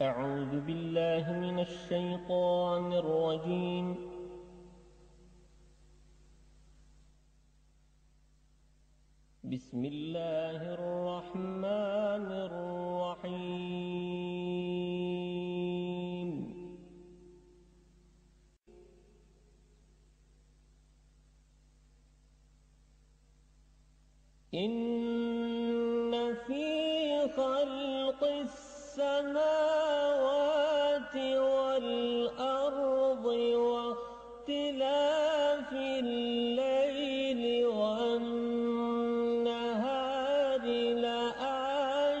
أعوذ بالله من الشيطان الرجيم. بسم الله الرحمن الرحيم. إن في خلق السماوات والأرض واختلاف الليل والنهار لآيات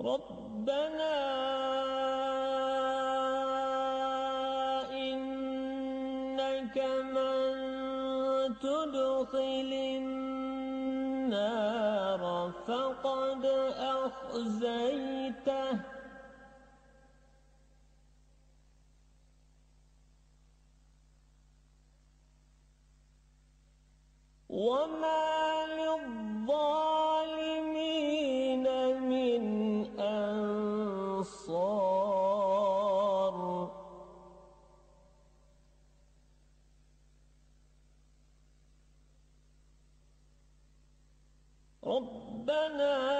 ربنا إنك من تدخل النار فقد أخزيته. وما ربنا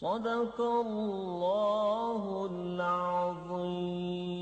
صدق الله العظيم.